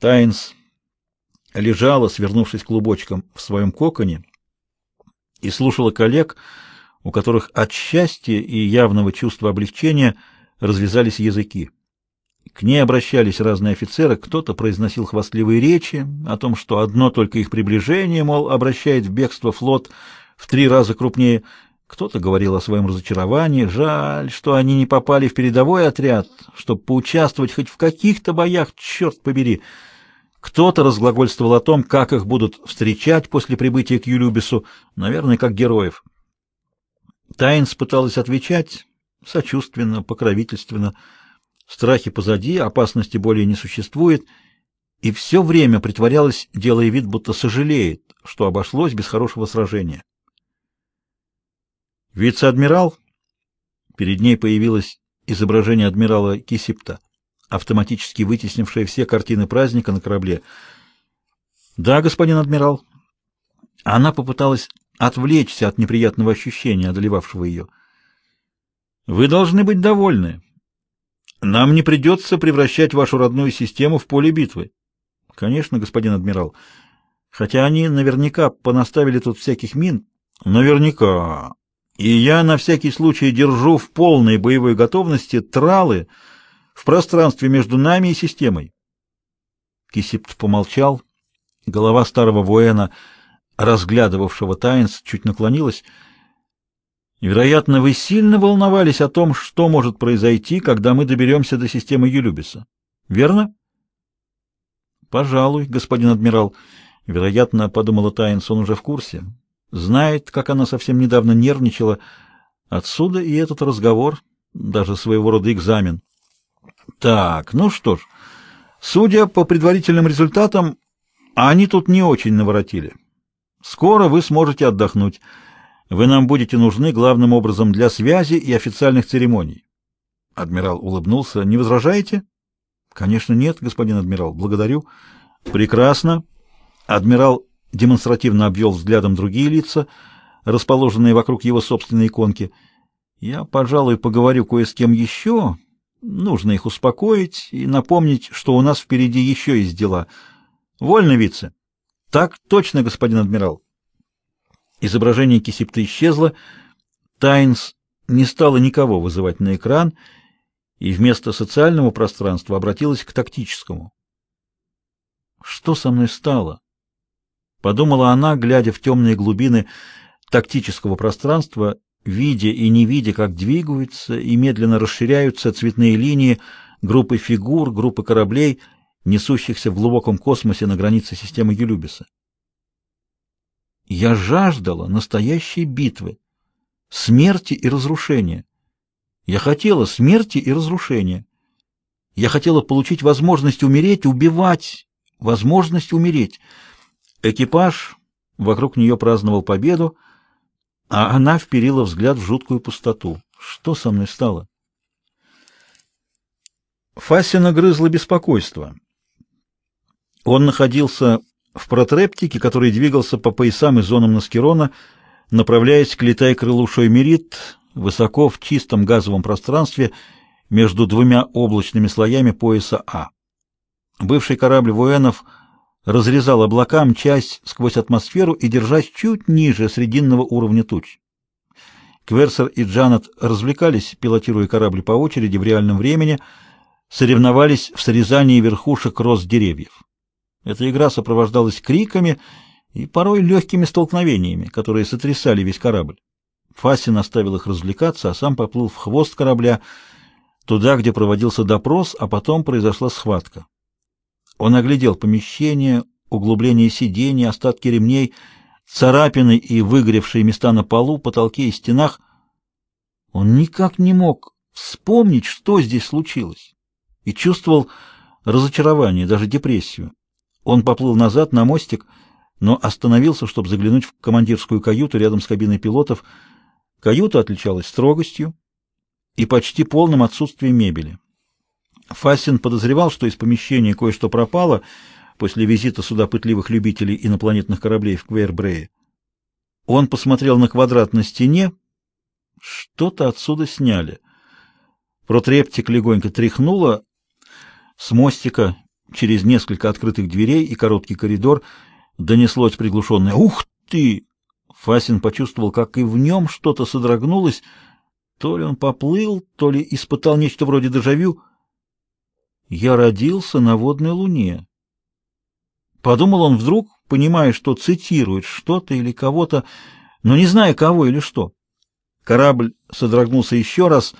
Тайнс лежала, свернувшись клубочком в своем коконе, и слушала коллег, у которых от счастья и явного чувства облегчения развязались языки. К ней обращались разные офицеры, кто-то произносил хвастливые речи о том, что одно только их приближение, мол, обращает в бегство флот в три раза крупнее, кто-то говорил о своем разочаровании, жаль, что они не попали в передовой отряд, чтобы поучаствовать хоть в каких-то боях, черт побери. Кто-то разглагольствовал о том, как их будут встречать после прибытия к Юлюбису, наверное, как героев. Тайнс пыталась отвечать сочувственно, покровительственно, Страхи позади, опасности более не существует, и все время притворялась, делая вид, будто сожалеет, что обошлось без хорошего сражения. Вице-адмирал, перед ней появилось изображение адмирала Кисипта, автоматически вытеснившее все картины праздника на корабле. Да, господин адмирал. Она попыталась отвлечься от неприятного ощущения, одолевавшего ее. Вы должны быть довольны. Нам не придется превращать вашу родную систему в поле битвы. Конечно, господин адмирал. Хотя они наверняка понаставили тут всяких мин. Наверняка. И я на всякий случай держу в полной боевой готовности тралы в пространстве между нами и системой. Кисипт помолчал. Голова старого воина, разглядывавшего Тайнс, чуть наклонилась — Вероятно, вы сильно волновались о том, что может произойти, когда мы доберемся до системы Юлюбиса. Верно? Пожалуй, господин адмирал. Вероятно, подумала Тайнс, он уже в курсе. Знает, как она совсем недавно нервничала. Отсюда и этот разговор, даже своего рода экзамен. Так, ну что ж, судя по предварительным результатам, они тут не очень наворотили. Скоро вы сможете отдохнуть. Вы нам будете нужны главным образом для связи и официальных церемоний. Адмирал улыбнулся. Не возражаете? Конечно, нет, господин адмирал. Благодарю. Прекрасно. Адмирал демонстративно обвел взглядом другие лица, расположенные вокруг его собственной иконки. Я, пожалуй, поговорю кое с кем еще. Нужно их успокоить и напомнить, что у нас впереди еще есть дела. Вольно, вице. Так точно, господин адмирал. Изображение Кисипта исчезло, Тайнс не стала никого вызывать на экран и вместо социального пространства обратилась к тактическому. Что со мной стало? подумала она, глядя в темные глубины тактического пространства, видя и не видя, как двигаются и медленно расширяются цветные линии группы фигур, группы кораблей, несущихся в глубоком космосе на границе системы Юлюбиса. Я жаждала настоящей битвы, смерти и разрушения. Я хотела смерти и разрушения. Я хотела получить возможность умереть, убивать, возможность умереть. Экипаж вокруг нее праздновал победу, а она вперила взгляд в жуткую пустоту. Что со мной стало? Фасина грызло беспокойство. Он находился в протрептике, который двигался по поясам и зонам Наскерона, направляясь к летай-крылу Шоймерит, высоко в чистом газовом пространстве между двумя облачными слоями пояса А. Бывший корабль военов разрезал облака, мчась сквозь атмосферу и держась чуть ниже срединного уровня туч. Кверсер и Джанет развлекались, пилотируя корабль по очереди в реальном времени, соревновались в срезании верхушек роз деревьев. Эта игра сопровождалась криками и порой легкими столкновениями, которые сотрясали весь корабль. Фасин оставил их развлекаться, а сам поплыл в хвост корабля, туда, где проводился допрос, а потом произошла схватка. Он оглядел помещение, углубление сидений, остатки ремней, царапины и выгоревшие места на полу, потолке и стенах. Он никак не мог вспомнить, что здесь случилось, и чувствовал разочарование, даже депрессию. Он поплыл назад на мостик, но остановился, чтобы заглянуть в командирскую каюту рядом с кабиной пилотов. Каюта отличалась строгостью и почти полным отсутствием мебели. Фастин подозревал, что из помещения кое-что пропало после визита сюда пытливых любителей инопланетных кораблей в Квейрбрее. Он посмотрел на квадрат на стене. Что-то отсюда сняли. Протрептик легонько тряхнуло. С мостика через несколько открытых дверей и короткий коридор донеслось приглушенное «Ух ты!». Фасин почувствовал, как и в нем что-то содрогнулось. То ли он поплыл, то ли испытал нечто вроде дежавю. «Я родился на водной луне». Подумал он вдруг, понимая, что цитирует что-то или кого-то, но не зная кого или что. Корабль содрогнулся еще раз,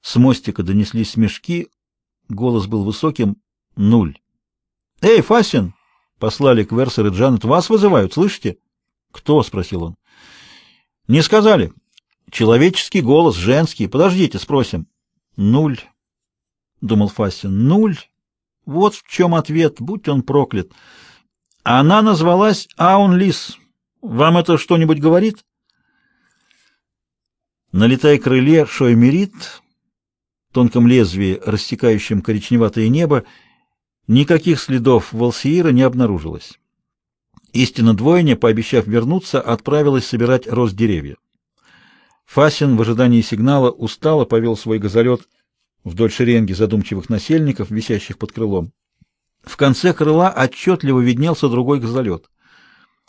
с мостика донеслись смешки, голос был высоким — нуль. «Эй, Фасин!» — послали Кверсер и Джанет. «Вас вызывают, слышите?» «Кто?» — спросил он. «Не сказали. Человеческий голос, женский. Подождите, спросим». «Нуль», — думал Фасин. «Нуль. Вот в чем ответ, будь он проклят». Она назвалась Аун-Лис. Вам это что-нибудь говорит?» На летай крыле Шоймерит, тонком лезвии, рассекающем коричневатое небо, никаких следов Волсиира не обнаружилось. Истинно двойня, пообещав вернуться, отправилась собирать рост деревья. Фасин в ожидании сигнала устало повел свой газолет вдоль шеренги задумчивых насельников, висящих под крылом. В конце крыла отчетливо виднелся другой газолет.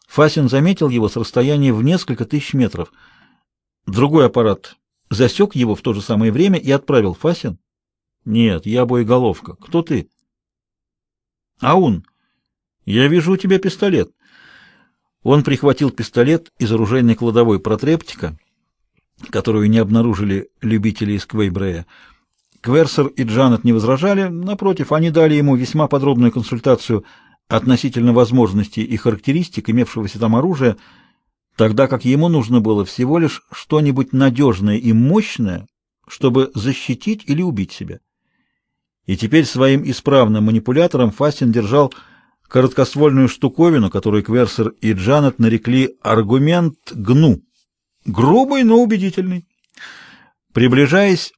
Фасин заметил его с расстояния в несколько тысяч метров. Другой аппарат засек его в то же самое время и отправил. Фасин? Нет, я боеголовка. Кто ты? Аун. Я вижу у тебя пистолет. Он прихватил пистолет из оружейной кладовой протрептика, которую не обнаружили любители из Квейбрея. Кверсер и Джанет не возражали, напротив, они дали ему весьма подробную консультацию относительно возможностей и характеристик имевшегося там оружия, тогда как ему нужно было всего лишь что-нибудь надежное и мощное, чтобы защитить или убить себя. И теперь своим исправным манипулятором Фастин держал короткоствольную штуковину, которую Кверсер и Джанет нарекли аргумент гну. Грубый, но убедительный. Приближаясь,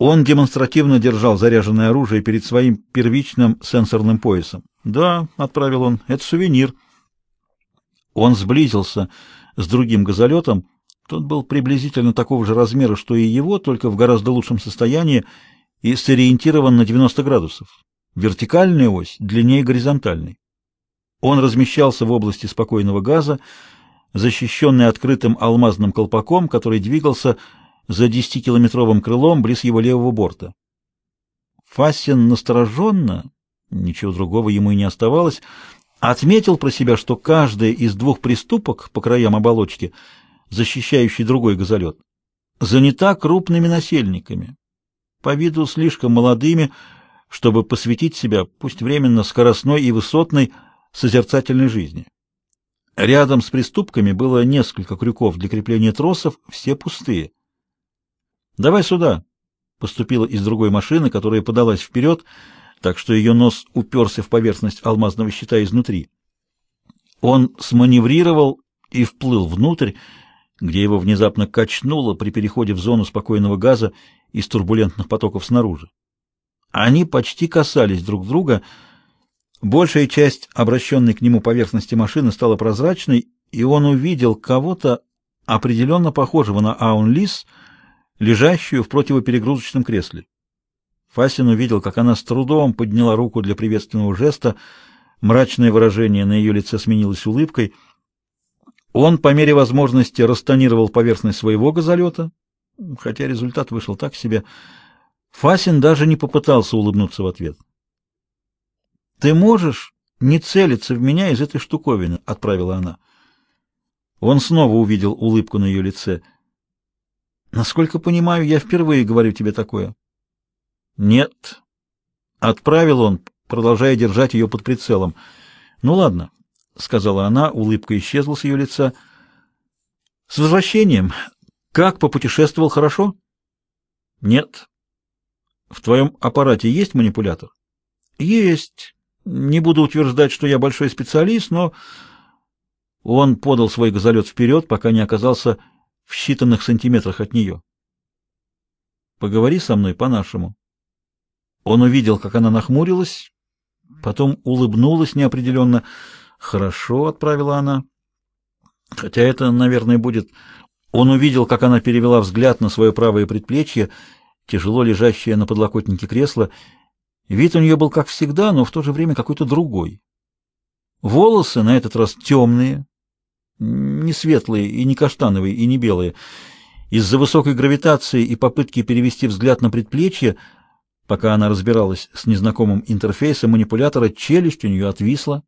он демонстративно держал заряженное оружие перед своим первичным сенсорным поясом. «Да», — отправил он, — «это сувенир». Он сблизился с другим газолетом. Тот был приблизительно такого же размера, что и его, только в гораздо лучшем состоянии и сориентирован на 90 градусов. Вертикальная ось длиннее горизонтальной. Он размещался в области спокойного газа, защищенный открытым алмазным колпаком, который двигался за десятикилометровым крылом близ его левого борта. Фасин настороженно, ничего другого ему и не оставалось, отметил про себя, что каждая из двух приступок по краям оболочки, защищающей другой газолет, занята крупными насельниками, по виду слишком молодыми, чтобы посвятить себя, пусть временно, скоростной и высотной созерцательной жизни. Рядом с приступками было несколько крюков для крепления тросов, все пустые. «Давай сюда!» Поступила из другой машины, которая подалась вперед, так что ее нос уперся в поверхность алмазного щита изнутри. Он сманеврировал и вплыл внутрь, где его внезапно качнуло при переходе в зону спокойного газа из турбулентных потоков снаружи. Они почти касались друг друга. Большая часть обращенной к нему поверхности машины стала прозрачной, и он увидел кого-то определенно похожего на Аун-Лис — лежащую в противоперегрузочном кресле. Фасин увидел, как она с трудом подняла руку для приветственного жеста, мрачное выражение на ее лице сменилось улыбкой. Он по мере возможности растонировал поверхность своего газолета, хотя результат вышел так себе. Фасин даже не попытался улыбнуться в ответ. «Ты можешь не целиться в меня из этой штуковины», — отправила она. Он снова увидел улыбку на ее лице — Насколько понимаю, я впервые говорю тебе такое. Нет. Отправил он, продолжая держать ее под прицелом. Ну ладно, сказала она, улыбка исчезла с ее лица. С возвращением. Как попутешествовал хорошо? Нет. В твоем аппарате есть манипулятор? Есть. Не буду утверждать, что я большой специалист, но он подал свой газолет вперед, пока не оказался в считанных сантиметрах от нее. «Поговори со мной по-нашему». Он увидел, как она нахмурилась, потом улыбнулась неопределенно. «Хорошо», — отправила она. «Хотя это, наверное, будет...» Он увидел, как она перевела взгляд на свое правое предплечье, тяжело лежащее на подлокотнике кресла. Вид у нее был как всегда, но в то же время какой-то другой. Волосы на этот раз темные, не светлые и не каштановые и не белые. Из-за высокой гравитации и попытки перевести взгляд на предплечье, пока она разбиралась с незнакомым интерфейсом манипулятора, челюсть у нее отвисла.